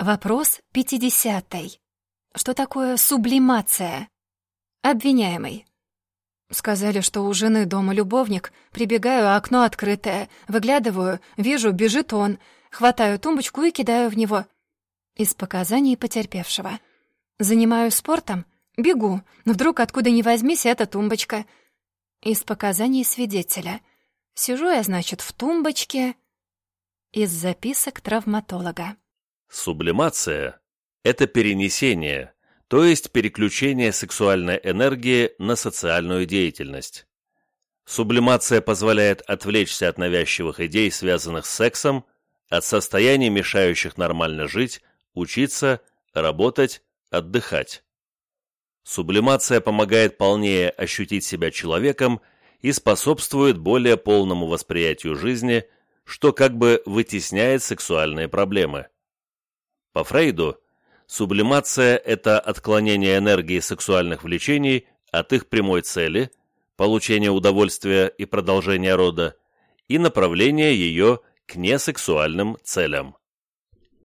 Вопрос пятидесятый. Что такое сублимация? Обвиняемый. Сказали, что у жены дома любовник. Прибегаю, а окно открытое. Выглядываю, вижу, бежит он. Хватаю тумбочку и кидаю в него. Из показаний потерпевшего. Занимаюсь спортом, бегу, но вдруг откуда ни возьмись эта тумбочка. Из показаний свидетеля. Сижу я, значит, в тумбочке. Из записок травматолога. Сублимация – это перенесение, то есть переключение сексуальной энергии на социальную деятельность. Сублимация позволяет отвлечься от навязчивых идей, связанных с сексом, от состояний, мешающих нормально жить, учиться, работать, отдыхать. Сублимация помогает полнее ощутить себя человеком и способствует более полному восприятию жизни, что как бы вытесняет сексуальные проблемы. По Фрейду, сублимация – это отклонение энергии сексуальных влечений от их прямой цели – получения удовольствия и продолжения рода, и направление ее к несексуальным целям.